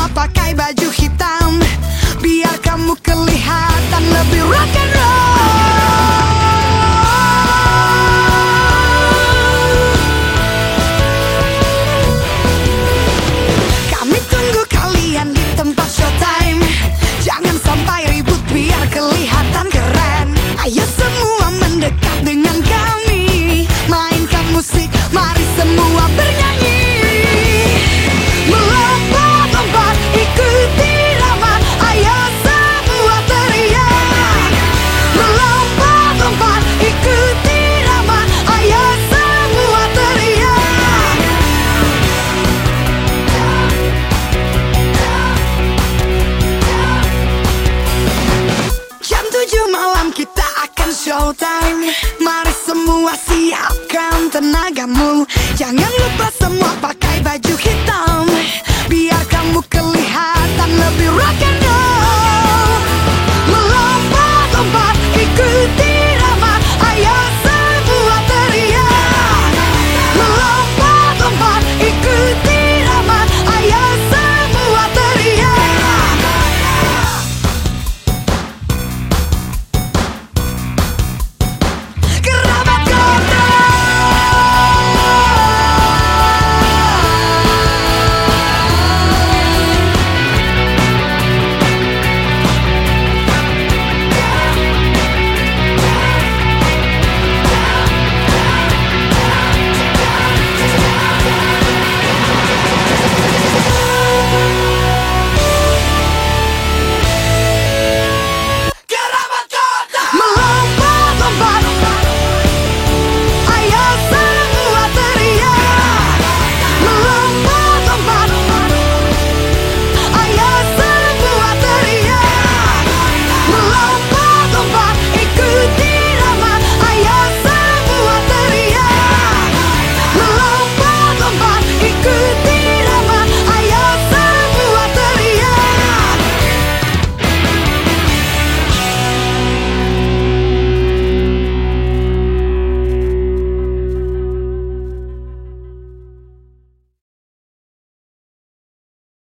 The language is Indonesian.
Papagai you. Showtime Mari semua siapkan tenagamu. Jangan lupa